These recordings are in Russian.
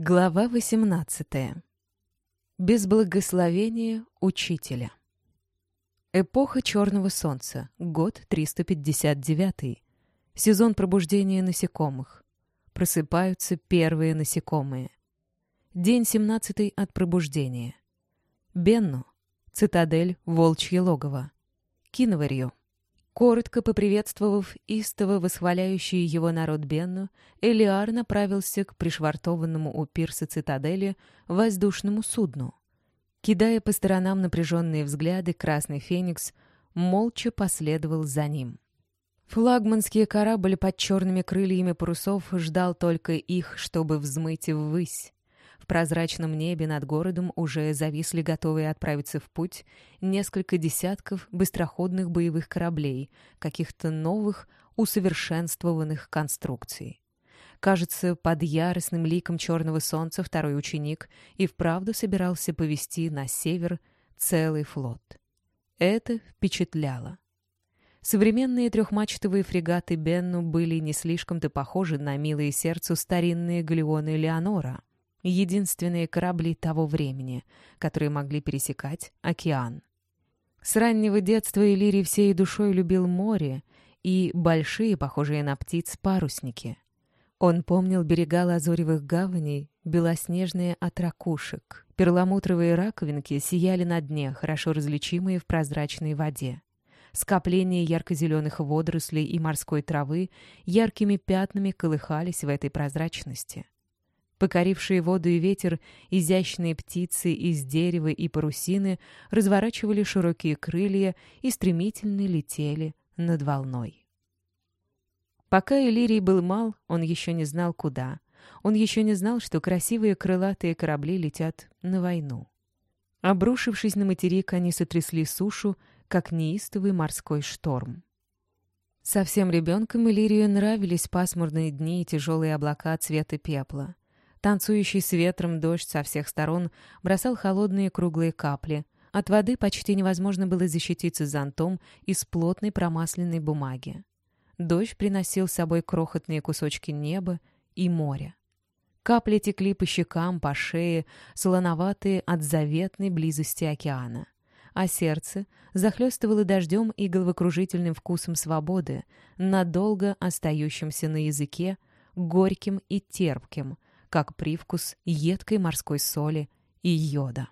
Глава 18. Без благословения учителя. Эпоха Черного Солнца. Год 359. Сезон пробуждения насекомых. Просыпаются первые насекомые. День 17 от пробуждения. Бенну. Цитадель Волчье логово. Киноварью. Коротко поприветствовав истово восхваляющий его народ Бенну, Элиар направился к пришвартованному у пирса цитадели воздушному судну. Кидая по сторонам напряженные взгляды, Красный Феникс молча последовал за ним. Флагманский корабль под черными крыльями парусов ждал только их, чтобы взмыть ввысь. Прозрачном небе над городом уже зависли готовые отправиться в путь несколько десятков быстроходных боевых кораблей, каких-то новых, усовершенствованных конструкций. Кажется, под яростным ликом черного солнца второй ученик и вправду собирался повести на север целый флот. Это впечатляло. Современные трехмачтовые фрегаты Бенну были не слишком-то похожи на милые сердцу старинные галеоны Леонора единственные корабли того времени, которые могли пересекать океан. С раннего детства Иллирий всей душой любил море и большие, похожие на птиц, парусники. Он помнил берега лазоревых гаваней, белоснежные от ракушек. Перламутровые раковинки сияли на дне, хорошо различимые в прозрачной воде. Скопления ярко-зеленых водорослей и морской травы яркими пятнами колыхались в этой прозрачности. Покорившие воду и ветер, изящные птицы из дерева и парусины разворачивали широкие крылья и стремительно летели над волной. Пока Иллирий был мал, он еще не знал, куда. Он еще не знал, что красивые крылатые корабли летят на войну. Обрушившись на материк, они сотрясли сушу, как неистовый морской шторм. Совсем ребенком Иллирию нравились пасмурные дни и тяжелые облака цвета пепла. Танцующий с ветром дождь со всех сторон бросал холодные круглые капли. От воды почти невозможно было защититься зонтом из плотной промасленной бумаги. Дождь приносил с собой крохотные кусочки неба и моря. Капли текли по щекам, по шее, солоноватые от заветной близости океана. А сердце захлестывало дождем и головокружительным вкусом свободы, надолго остающимся на языке, горьким и терпким, как привкус едкой морской соли и йода.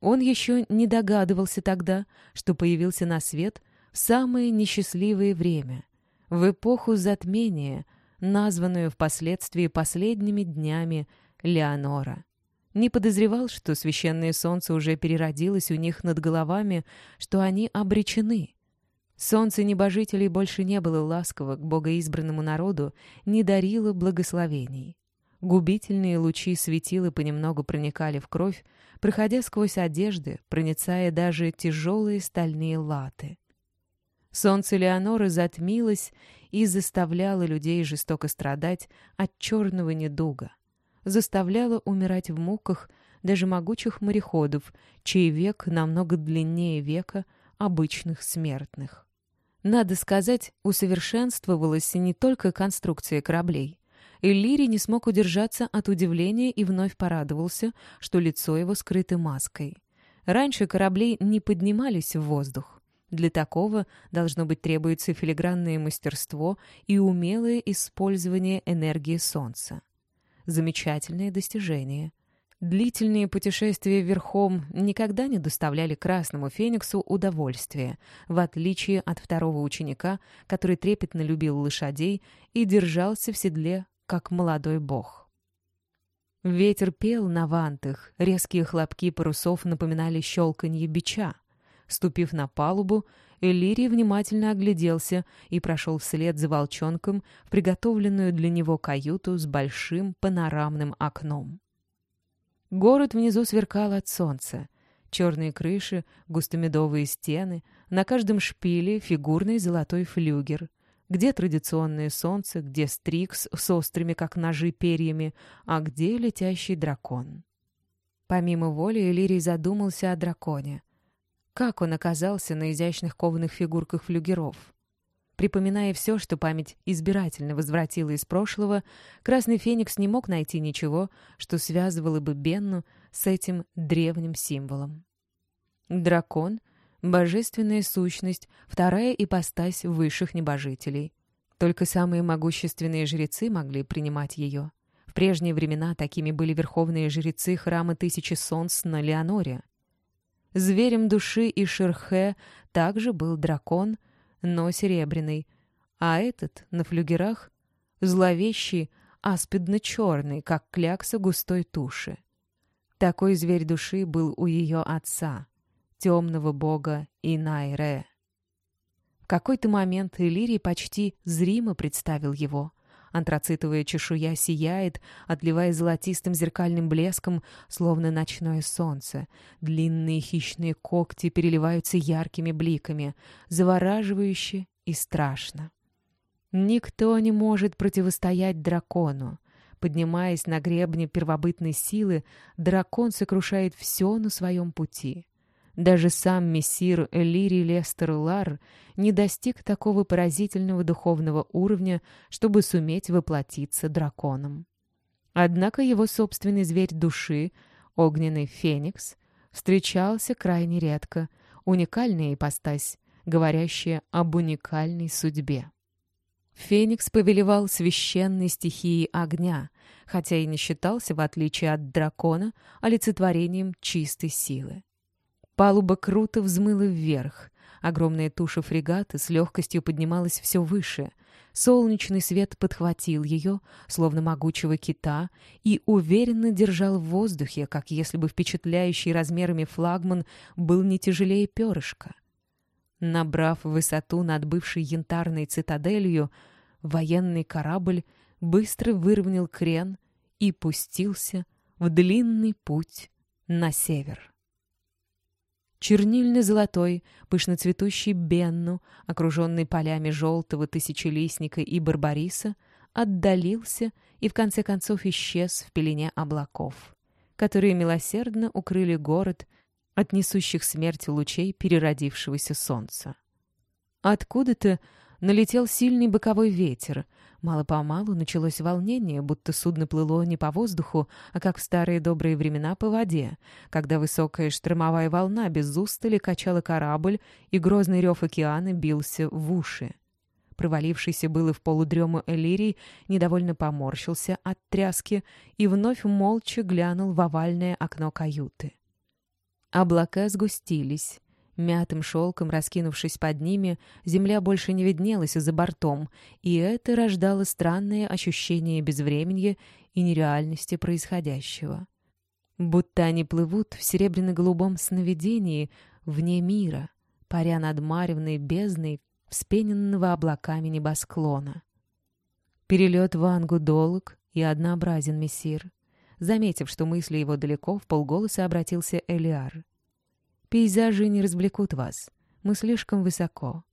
Он еще не догадывался тогда, что появился на свет в самое несчастливое время, в эпоху затмения, названную впоследствии последними днями Леонора. Не подозревал, что священное солнце уже переродилось у них над головами, что они обречены. Солнце небожителей больше не было ласково к богоизбранному народу, не дарило благословений. Губительные лучи светила понемногу проникали в кровь, проходя сквозь одежды, проницая даже тяжелые стальные латы. Солнце Леоноры затмилось и заставляло людей жестоко страдать от черного недуга, заставляло умирать в муках даже могучих мореходов, чей век намного длиннее века обычных смертных. Надо сказать, усовершенствовалась не только конструкция кораблей — Эллири не смог удержаться от удивления и вновь порадовался, что лицо его скрыто маской. Раньше корабли не поднимались в воздух. Для такого, должно быть, требуется филигранное мастерство и умелое использование энергии Солнца. Замечательное достижение. Длительные путешествия верхом никогда не доставляли Красному Фениксу удовольствия, в отличие от второго ученика, который трепетно любил лошадей и держался в седле как молодой бог. Ветер пел на вантах, резкие хлопки парусов напоминали щелканье бича. Ступив на палубу, Элирий внимательно огляделся и прошел вслед за волчонком в приготовленную для него каюту с большим панорамным окном. Город внизу сверкал от солнца. Черные крыши, густомедовые стены, на каждом шпиле фигурный золотой флюгер — где традиционное солнце, где стрикс с острыми, как ножи, перьями, а где летящий дракон. Помимо воли Элирий задумался о драконе. Как он оказался на изящных кованых фигурках флюгеров? Припоминая все, что память избирательно возвратила из прошлого, Красный Феникс не мог найти ничего, что связывало бы Бенну с этим древним символом. Дракон — божественная сущность, вторая ипостась высших небожителей. Только самые могущественные жрецы могли принимать ее. В прежние времена такими были верховные жрецы храма Тысячи Солнц на Леоноре. Зверем души и Шерхе также был дракон — но серебряный, а этот на флюгерах зловещий, аспидно-черный, как клякса густой туши. Такой зверь души был у ее отца, темного бога Инайре. В какой-то момент Элирий почти зримо представил его — Антрацитовая чешуя сияет, отливая золотистым зеркальным блеском, словно ночное солнце. Длинные хищные когти переливаются яркими бликами, завораживающе и страшно. Никто не может противостоять дракону. Поднимаясь на гребне первобытной силы, дракон сокрушает все на своем пути. Даже сам мессир Лири Лестер Лар не достиг такого поразительного духовного уровня, чтобы суметь воплотиться драконом. Однако его собственный зверь души, огненный феникс, встречался крайне редко, уникальная ипостась, говорящая об уникальной судьбе. Феникс повелевал священной стихией огня, хотя и не считался, в отличие от дракона, олицетворением чистой силы. Палуба круто взмыла вверх. Огромная туша фрегата с легкостью поднималась все выше. Солнечный свет подхватил ее, словно могучего кита, и уверенно держал в воздухе, как если бы впечатляющий размерами флагман был не тяжелее перышка. Набрав высоту над бывшей янтарной цитаделью, военный корабль быстро выровнял крен и пустился в длинный путь на север чернильно-золотой, пышноцветущий бенну, окруженный полями желтого тысячелистника и барбариса, отдалился и в конце концов исчез в пелене облаков, которые милосердно укрыли город от несущих смерть лучей переродившегося солнца. Откуда-то налетел сильный боковой ветер, Мало-помалу началось волнение, будто судно плыло не по воздуху, а как в старые добрые времена по воде, когда высокая штормовая волна без устали качала корабль, и грозный рев океана бился в уши. Провалившийся было в полудрему Элирий недовольно поморщился от тряски и вновь молча глянул в овальное окно каюты. Облака сгустились. Мятым шелком, раскинувшись под ними, земля больше не виднелась за бортом, и это рождало странное ощущение безвременья и нереальности происходящего. Будто они плывут в серебряно-голубом сновидении вне мира, паря над маревной бездной вспененного облаками небосклона. Перелет в Ангу долг и однообразен мессир. Заметив, что мысли его далеко, в полголоса обратился Элиар. Пейзажи не развлекут вас. Мы слишком высоко.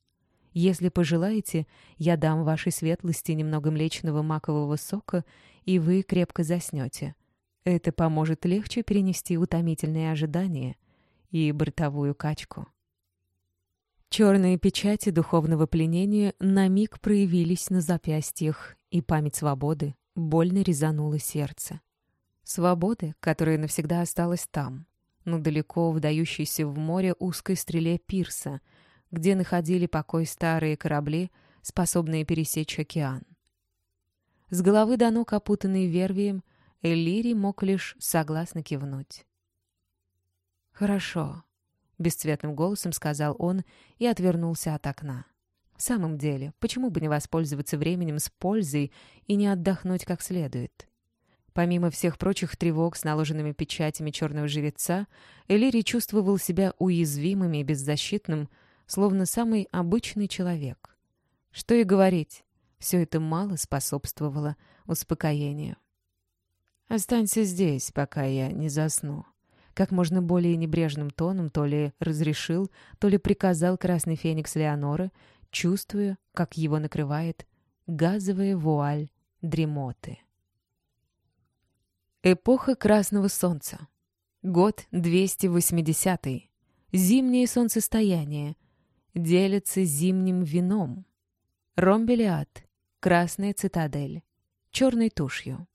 Если пожелаете, я дам вашей светлости немного млечного макового сока, и вы крепко заснете. Это поможет легче перенести утомительные ожидания и бортовую качку. Черные печати духовного пленения на миг проявились на запястьях, и память свободы больно резанула сердце. Свободы, которая навсегда осталась там, но далеко вдающейся в море узкой стреле пирса, где находили покой старые корабли, способные пересечь океан. С головы до ног опутанный вервием, Эллири мог лишь согласно кивнуть. «Хорошо», — бесцветным голосом сказал он и отвернулся от окна. «В самом деле, почему бы не воспользоваться временем с пользой и не отдохнуть как следует?» Помимо всех прочих тревог с наложенными печатями черного жреца, Элири чувствовал себя уязвимым и беззащитным, словно самый обычный человек. Что и говорить, все это мало способствовало успокоению. «Останься здесь, пока я не засну», как можно более небрежным тоном то ли разрешил, то ли приказал красный феникс Леоноры, чувствуя, как его накрывает газовая вуаль дремоты. Эпоха Красного Солнца. Год 280. -й. Зимнее солнцестояние. Делятся зимним вином. Ромбелиад, красная цитадель, черной тушью.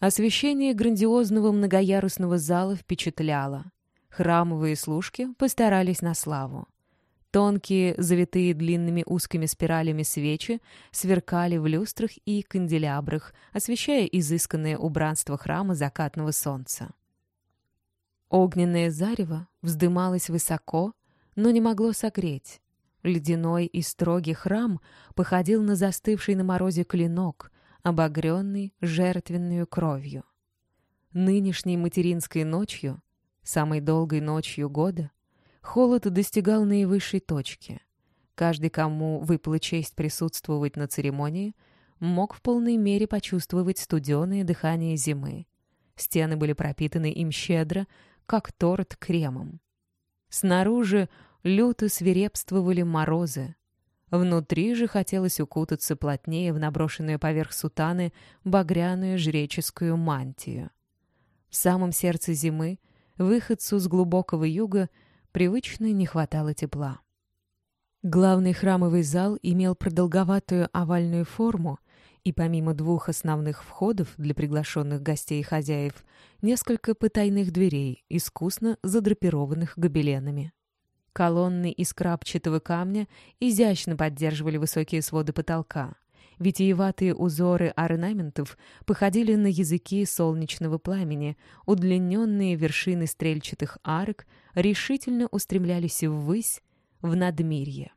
Освещение грандиозного многоярусного зала впечатляло. Храмовые служки постарались на славу. Тонкие, завитые длинными узкими спиралями свечи сверкали в люстрах и канделябрах, освещая изысканное убранство храма закатного солнца. Огненное зарево вздымалось высоко, но не могло согреть. Ледяной и строгий храм походил на застывший на морозе клинок, обогренный жертвенную кровью. Нынешней материнской ночью, самой долгой ночью года, Холод достигал наивысшей точки. Каждый, кому выпала честь присутствовать на церемонии, мог в полной мере почувствовать студеное дыхание зимы. Стены были пропитаны им щедро, как торт кремом. Снаружи люто свирепствовали морозы. Внутри же хотелось укутаться плотнее в наброшенную поверх сутаны багряную жреческую мантию. В самом сердце зимы, выходцу с глубокого юга, привычно не хватало тепла. Главный храмовый зал имел продолговатую овальную форму, и помимо двух основных входов для приглашенных гостей и хозяев, несколько потайных дверей, искусно задрапированных гобеленами. Колонны из крапчатого камня изящно поддерживали высокие своды потолка. Витиеватые узоры орнаментов походили на языки солнечного пламени, удлиненные вершины стрельчатых арок решительно устремлялись ввысь, в надмирье.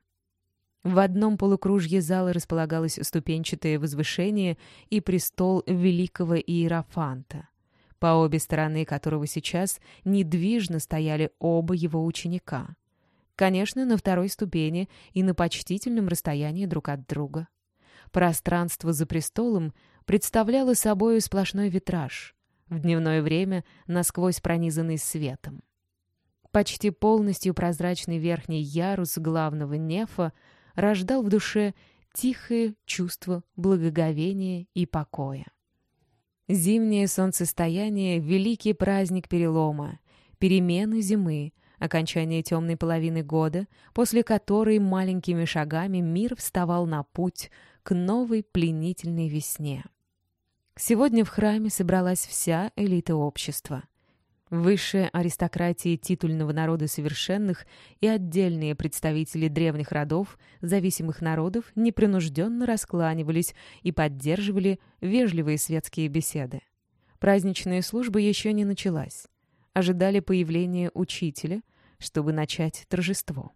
В одном полукружье зала располагалось ступенчатое возвышение и престол великого иерофанта, по обе стороны которого сейчас недвижно стояли оба его ученика. Конечно, на второй ступени и на почтительном расстоянии друг от друга. Пространство за престолом представляло собой сплошной витраж, в дневное время насквозь пронизанный светом. Почти полностью прозрачный верхний ярус главного нефа рождал в душе тихое чувство благоговения и покоя. Зимнее солнцестояние — великий праздник перелома, перемены зимы, окончание темной половины года, после которой маленькими шагами мир вставал на путь к новой пленительной весне. Сегодня в храме собралась вся элита общества. Высшая аристократия титульного народа совершенных и отдельные представители древних родов, зависимых народов, непринужденно раскланивались и поддерживали вежливые светские беседы. Праздничная служба еще не началась. Ожидали появления учителя, чтобы начать торжество.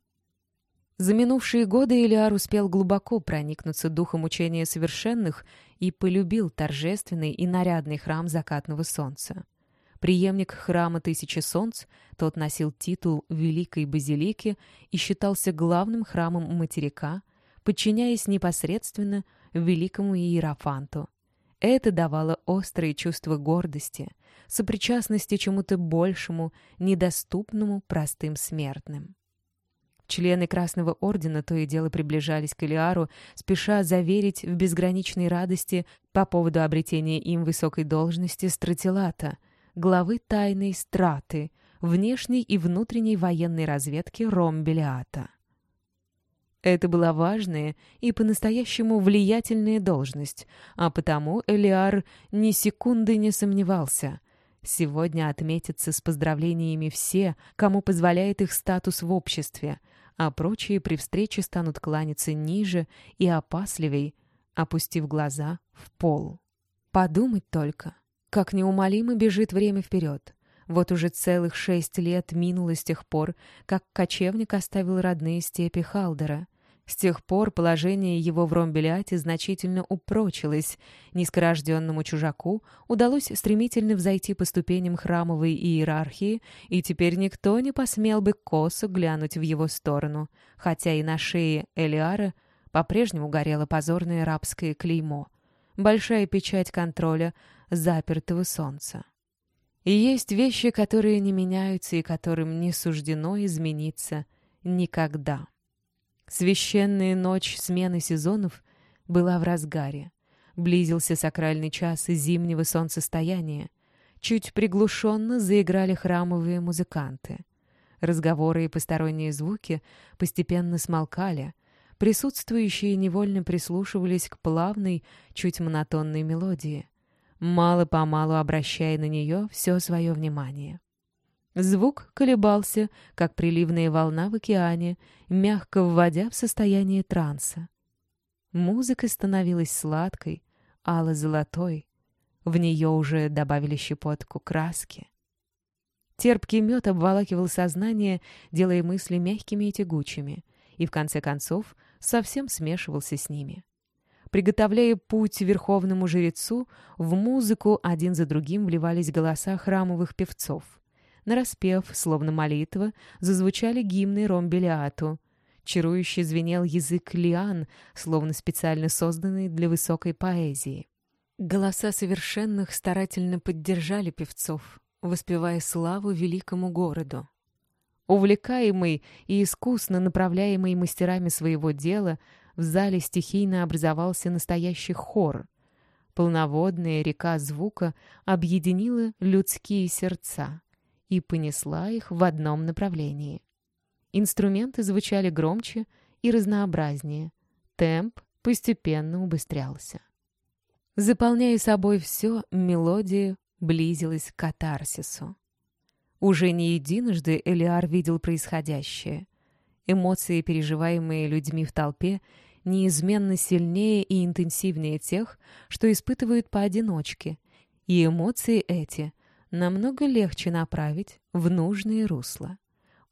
За минувшие годы Илиар успел глубоко проникнуться духом учения совершенных и полюбил торжественный и нарядный храм закатного солнца. Приемник храма Тысячи Солнц, тот носил титул Великой Базилики и считался главным храмом материка, подчиняясь непосредственно великому Иерофанту. Это давало острое чувство гордости, сопричастности чему-то большему, недоступному простым смертным. Члены Красного Ордена то и дело приближались к Элиару, спеша заверить в безграничной радости по поводу обретения им высокой должности стратилата, главы тайной страты, внешней и внутренней военной разведки Ромбелиата. Это была важная и по-настоящему влиятельная должность, а потому Элиар ни секунды не сомневался. Сегодня отметятся с поздравлениями все, кому позволяет их статус в обществе — а прочие при встрече станут кланяться ниже и опасливей, опустив глаза в пол. Подумать только, как неумолимо бежит время вперед. Вот уже целых шесть лет минуло с тех пор, как кочевник оставил родные степи Халдера — с тех пор положение его в Ромбеляте значительно упрочилось. Низкорожденному чужаку удалось стремительно взойти по ступеням храмовой иерархии, и теперь никто не посмел бы косо глянуть в его сторону, хотя и на шее Элиара по-прежнему горело позорное рабское клеймо, большая печать контроля запертого солнца. И есть вещи, которые не меняются и которым не суждено измениться никогда. Священная ночь смены сезонов была в разгаре. Близился сакральный час зимнего солнцестояния. Чуть приглушенно заиграли храмовые музыканты. Разговоры и посторонние звуки постепенно смолкали. Присутствующие невольно прислушивались к плавной, чуть монотонной мелодии, мало-помалу обращая на нее все свое внимание. Звук колебался, как приливная волна в океане, мягко вводя в состояние транса. Музыка становилась сладкой, ало-золотой. В нее уже добавили щепотку краски. Терпкий мед обволакивал сознание, делая мысли мягкими и тягучими, и в конце концов совсем смешивался с ними. Приготовляя путь верховному жрецу, в музыку один за другим вливались голоса храмовых певцов — Нараспев, словно молитва, зазвучали гимны Ромбелиату. Чарующе звенел язык лиан, словно специально созданный для высокой поэзии. Голоса совершенных старательно поддержали певцов, воспевая славу великому городу. Увлекаемый и искусно направляемый мастерами своего дела, в зале стихийно образовался настоящий хор. Полноводная река звука объединила людские сердца и понесла их в одном направлении. Инструменты звучали громче и разнообразнее. Темп постепенно убыстрялся. Заполняя собой все, мелодия близилась к катарсису. Уже не единожды Элиар видел происходящее. Эмоции, переживаемые людьми в толпе, неизменно сильнее и интенсивнее тех, что испытывают поодиночке, и эмоции эти намного легче направить в нужное русло.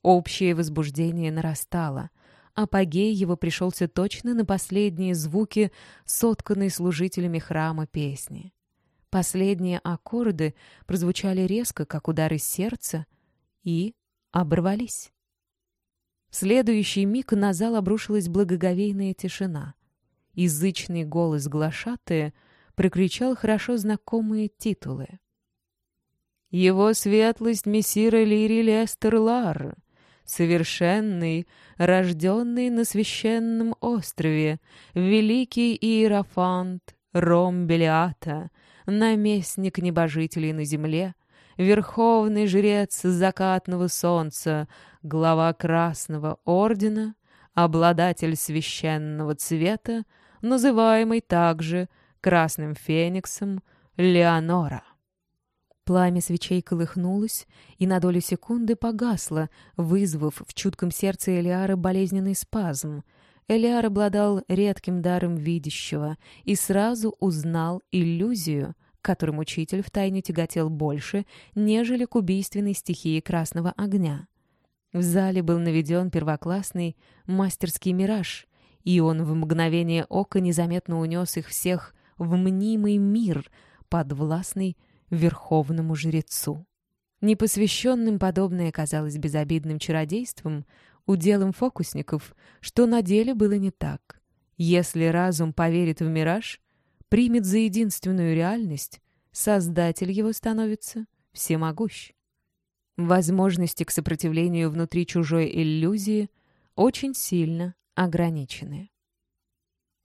Общее возбуждение нарастало. Апогей его пришелся точно на последние звуки, сотканные служителями храма песни. Последние аккорды прозвучали резко, как удары сердца, и оборвались. В следующий миг на зал обрушилась благоговейная тишина. Язычный голос глашатая прокричал хорошо знакомые титулы. Его светлость мессира Лири Лестер Лар, совершенный, рожденный на священном острове, великий иерофант Ромбелиата, наместник небожителей на земле, верховный жрец закатного солнца, глава Красного Ордена, обладатель священного цвета, называемый также Красным Фениксом Леонора. Пламя свечей колыхнулось и на долю секунды погасло, вызвав в чутком сердце Элиара болезненный спазм. Элиар обладал редким даром видящего и сразу узнал иллюзию, которым учитель втайне тяготел больше, нежели к убийственной стихии красного огня. В зале был наведен первоклассный мастерский мираж, и он в мгновение ока незаметно унес их всех в мнимый мир, подвластный верховному жрецу. Непосвященным подобное казалось безобидным чародейством, уделом фокусников, что на деле было не так. Если разум поверит в мираж, примет за единственную реальность, создатель его становится всемогущ. Возможности к сопротивлению внутри чужой иллюзии очень сильно ограничены.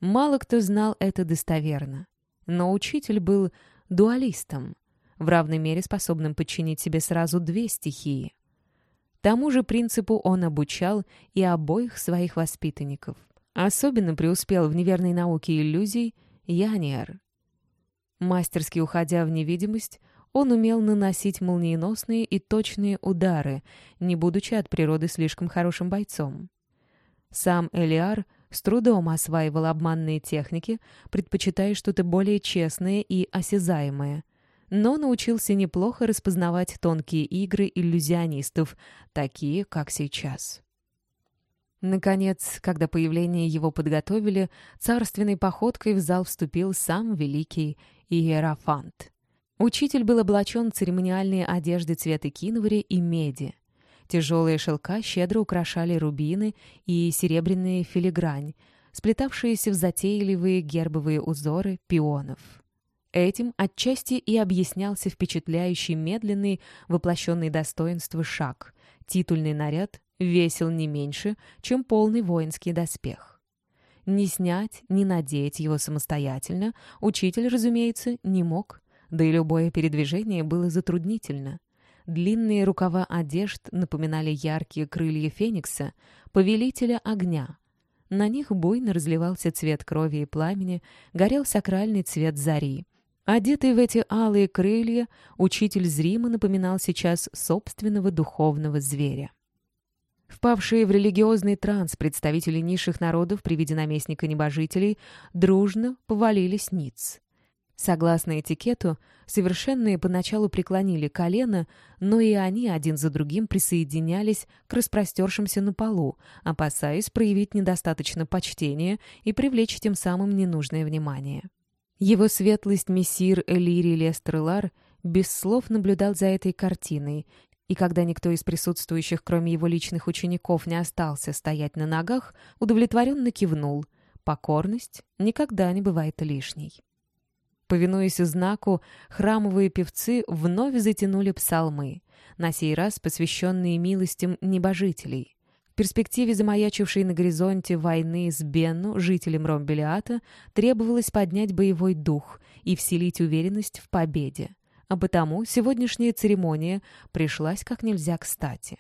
Мало кто знал это достоверно, но учитель был дуалистом, в равной мере способным подчинить себе сразу две стихии. Тому же принципу он обучал и обоих своих воспитанников. Особенно преуспел в неверной науке иллюзий Яниер. Мастерски уходя в невидимость, он умел наносить молниеносные и точные удары, не будучи от природы слишком хорошим бойцом. Сам Элиар с трудом осваивал обманные техники, предпочитая что-то более честное и осязаемое, но научился неплохо распознавать тонкие игры иллюзионистов, такие, как сейчас. Наконец, когда появление его подготовили, царственной походкой в зал вступил сам великий Иерофант. Учитель был облачен в церемониальные одежды цвета киновари и меди. Тяжелые шелка щедро украшали рубины и серебряные филигрань, сплетавшиеся в затейливые гербовые узоры пионов. Этим отчасти и объяснялся впечатляющий медленный, воплощенный достоинство шаг. Титульный наряд весил не меньше, чем полный воинский доспех. Не снять, не надеть его самостоятельно учитель, разумеется, не мог, да и любое передвижение было затруднительно. Длинные рукава одежд напоминали яркие крылья феникса, повелителя огня. На них буйно разливался цвет крови и пламени, горел сакральный цвет зари. Одетый в эти алые крылья, учитель зримо напоминал сейчас собственного духовного зверя. Впавшие в религиозный транс представители низших народов при виде наместника небожителей дружно повалились ниц. Согласно этикету, совершенные поначалу преклонили колено, но и они один за другим присоединялись к распростершимся на полу, опасаясь проявить недостаточно почтения и привлечь тем самым ненужное внимание. Его светлость мессир Элири Лестрелар без слов наблюдал за этой картиной, и когда никто из присутствующих, кроме его личных учеников, не остался стоять на ногах, удовлетворенно кивнул. Покорность никогда не бывает лишней. Повинуясь знаку, храмовые певцы вновь затянули псалмы, на сей раз посвященные милостям небожителей. Перспективе замаячившей на горизонте войны с Бенну, жителем Ромбелиата, требовалось поднять боевой дух и вселить уверенность в победе. А потому сегодняшняя церемония пришлась как нельзя кстати.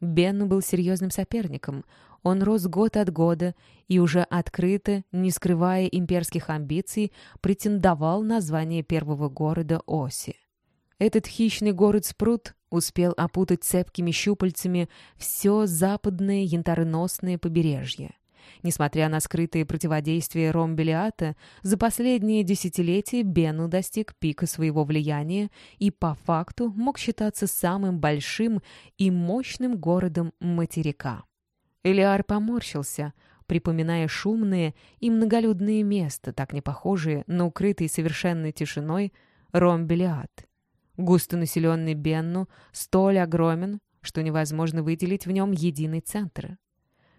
Бенну был серьезным соперником. Он рос год от года и уже открыто, не скрывая имперских амбиций, претендовал на звание первого города Оси. Этот хищный город-спрут успел опутать цепкими щупальцами все западное янтарносное побережье. Несмотря на скрытые противодействия Ромбелиата, за последние десятилетия Бену достиг пика своего влияния и по факту мог считаться самым большим и мощным городом материка. Элиар поморщился, припоминая шумные и многолюдные места, так не похожие на укрытый совершенной тишиной Ромбелиат. Густонаселенный Бенну столь огромен, что невозможно выделить в нем единый центр.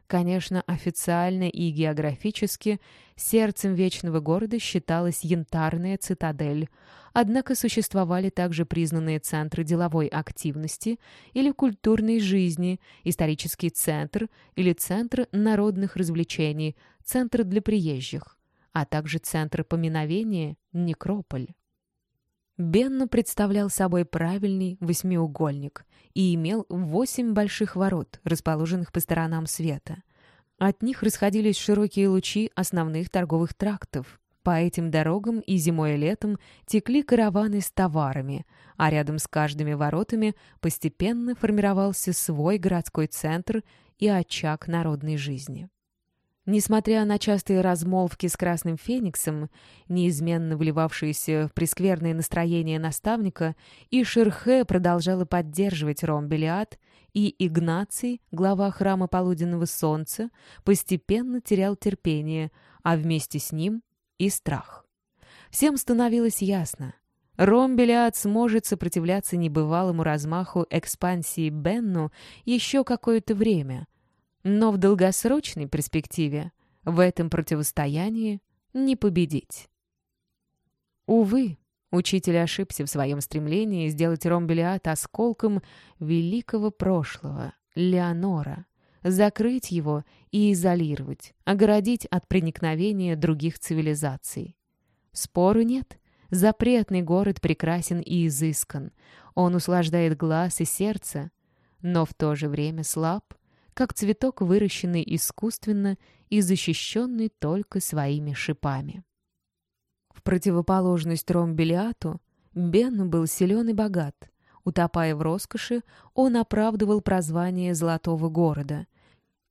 Конечно, официально и географически сердцем вечного города считалась янтарная цитадель, однако существовали также признанные центры деловой активности или культурной жизни, исторический центр или центр народных развлечений, центр для приезжих, а также центр поминовения – некрополь. Бенну представлял собой правильный восьмиугольник и имел восемь больших ворот, расположенных по сторонам света. От них расходились широкие лучи основных торговых трактов. По этим дорогам и зимой и летом текли караваны с товарами, а рядом с каждыми воротами постепенно формировался свой городской центр и очаг народной жизни. Несмотря на частые размолвки с Красным Фениксом, неизменно вливавшиеся в прескверное настроение наставника, и Шерхе продолжала поддерживать Ромбелиад, и Игнаций, глава храма Полуденного Солнца, постепенно терял терпение, а вместе с ним и страх. Всем становилось ясно. Ромбелиад сможет сопротивляться небывалому размаху экспансии Бенну еще какое-то время — но в долгосрочной перспективе в этом противостоянии не победить. Увы, учитель ошибся в своем стремлении сделать Ромбелиат осколком великого прошлого, Леонора, закрыть его и изолировать, огородить от проникновения других цивилизаций. Спору нет. Запретный город прекрасен и изыскан. Он услаждает глаз и сердце, но в то же время слаб как цветок, выращенный искусственно и защищенный только своими шипами. В противоположность Ромбелиату, Бенну был силен и богат. Утопая в роскоши, он оправдывал прозвание «золотого города».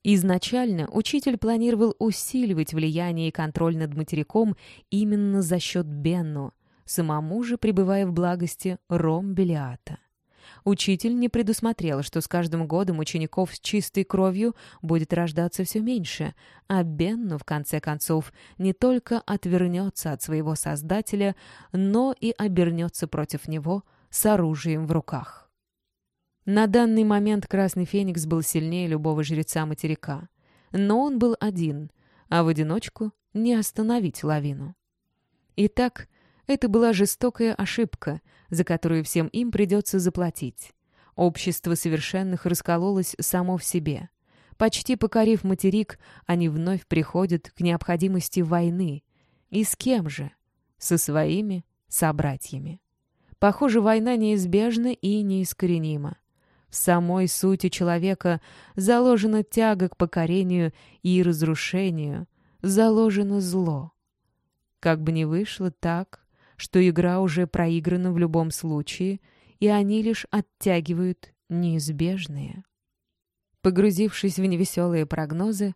Изначально учитель планировал усиливать влияние и контроль над материком именно за счет Бенну, самому же пребывая в благости Ромбелиата. Учитель не предусмотрел, что с каждым годом учеников с чистой кровью будет рождаться все меньше, а Бенну, в конце концов, не только отвернется от своего создателя, но и обернется против него с оружием в руках. На данный момент Красный Феникс был сильнее любого жреца материка. Но он был один, а в одиночку не остановить лавину. Итак, это была жестокая ошибка, за которую всем им придется заплатить. Общество совершенных раскололось само в себе. Почти покорив материк, они вновь приходят к необходимости войны. И с кем же? Со своими собратьями. Похоже, война неизбежна и неискоренима. В самой сути человека заложена тяга к покорению и разрушению, заложено зло. Как бы ни вышло так, что игра уже проиграна в любом случае, и они лишь оттягивают неизбежное. Погрузившись в невеселые прогнозы,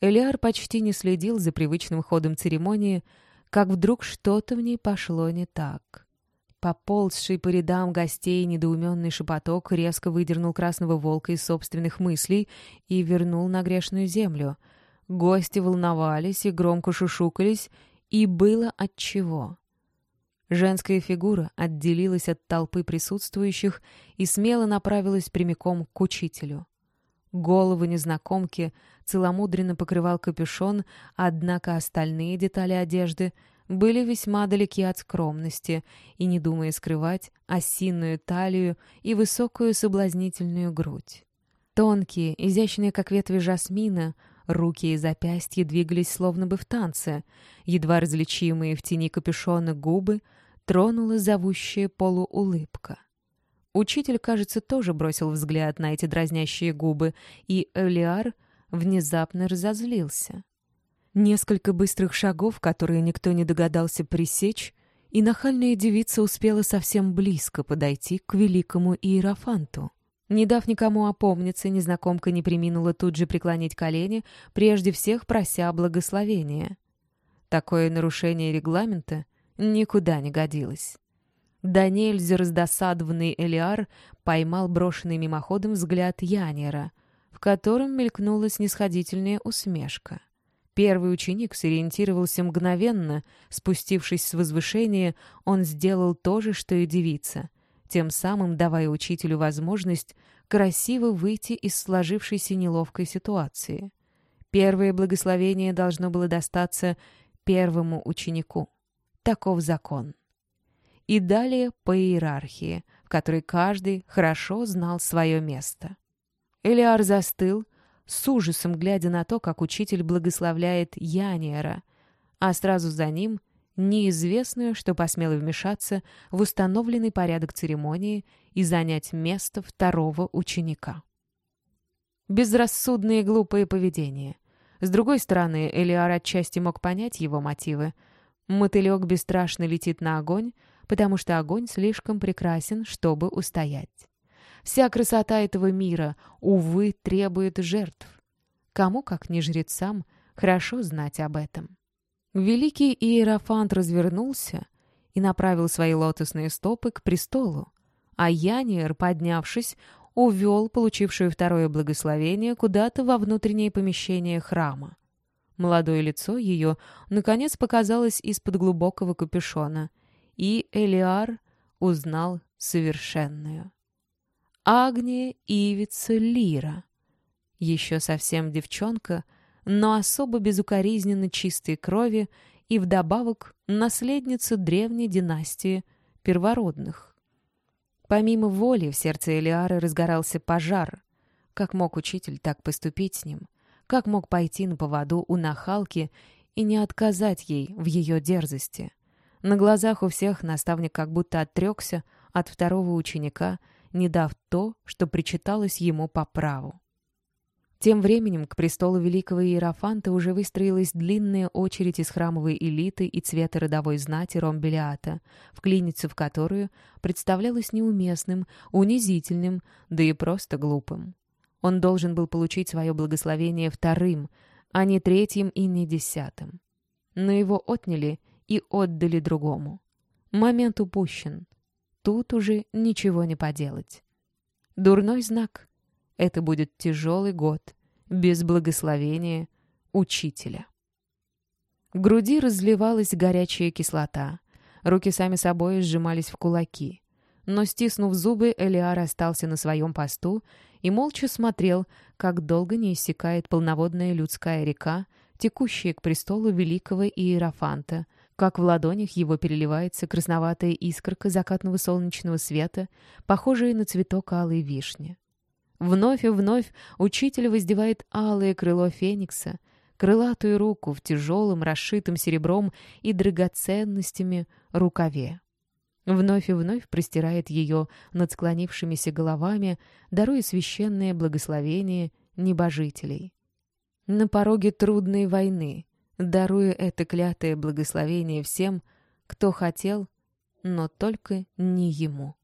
Элиар почти не следил за привычным ходом церемонии, как вдруг что-то в ней пошло не так. Поползший по рядам гостей недоуменный шепоток резко выдернул красного волка из собственных мыслей и вернул на грешную землю. Гости волновались и громко шушукались, и было отчего. Женская фигура отделилась от толпы присутствующих и смело направилась прямиком к учителю. Голову незнакомки целомудренно покрывал капюшон, однако остальные детали одежды были весьма далеки от скромности и, не думая скрывать, осинную талию и высокую соблазнительную грудь. Тонкие, изящные, как ветви жасмина, руки и запястья двигались словно бы в танце, едва различимые в тени капюшона губы тронула зовущая полуулыбка. Учитель, кажется, тоже бросил взгляд на эти дразнящие губы, и Элиар внезапно разозлился. Несколько быстрых шагов, которые никто не догадался пресечь, и нахальная девица успела совсем близко подойти к великому Иерофанту. Не дав никому опомниться, незнакомка не приминула тут же преклонить колени, прежде всех прося благословения. Такое нарушение регламента никуда не годилось. Да нельзя раздосадованный Элиар поймал брошенный мимоходом взгляд Янера, в котором мелькнула снисходительная усмешка. Первый ученик сориентировался мгновенно, спустившись с возвышения, он сделал то же, что и девица, тем самым давая учителю возможность красиво выйти из сложившейся неловкой ситуации. Первое благословение должно было достаться первому ученику. Таков закон и далее по иерархии, в которой каждый хорошо знал свое место. Элиар застыл, с ужасом глядя на то, как учитель благословляет Яниера, а сразу за ним неизвестную, что посмела вмешаться в установленный порядок церемонии и занять место второго ученика. Безрассудное и глупое поведение. С другой стороны, Элиар отчасти мог понять его мотивы. Мотылек бесстрашно летит на огонь, потому что огонь слишком прекрасен, чтобы устоять. Вся красота этого мира, увы, требует жертв. Кому, как не жрецам, хорошо знать об этом. Великий Иерофант развернулся и направил свои лотосные стопы к престолу, а Яниер, поднявшись, увел получившую второе благословение куда-то во внутреннее помещение храма. Молодое лицо ее, наконец, показалось из-под глубокого капюшона — и Элиар узнал совершенную. Агния Ивица Лира. Еще совсем девчонка, но особо безукоризненно чистой крови и вдобавок наследница древней династии первородных. Помимо воли в сердце Элиары разгорался пожар. Как мог учитель так поступить с ним? Как мог пойти на поводу у нахалки и не отказать ей в ее дерзости? На глазах у всех наставник как будто отрекся от второго ученика, не дав то, что причиталось ему по праву. Тем временем к престолу великого Иерофанта уже выстроилась длинная очередь из храмовой элиты и цвета родовой знати Ромбелиата, вклиниться в которую представлялось неуместным, унизительным, да и просто глупым. Он должен был получить свое благословение вторым, а не третьим и не десятым. Но его отняли и отдали другому. Момент упущен. Тут уже ничего не поделать. Дурной знак. Это будет тяжелый год, без благословения учителя. В груди разливалась горячая кислота. Руки сами собой сжимались в кулаки. Но, стиснув зубы, Элиар остался на своем посту и молча смотрел, как долго не иссякает полноводная людская река, текущая к престолу великого Иерофанта, как в ладонях его переливается красноватая искорка закатного солнечного света, похожая на цветок алой вишни. Вновь и вновь учитель воздевает алое крыло феникса, крылатую руку в тяжелом, расшитом серебром и драгоценностями рукаве. Вновь и вновь простирает ее над склонившимися головами, даруя священное благословение небожителей. На пороге трудной войны, даруя это клятое благословение всем, кто хотел, но только не ему.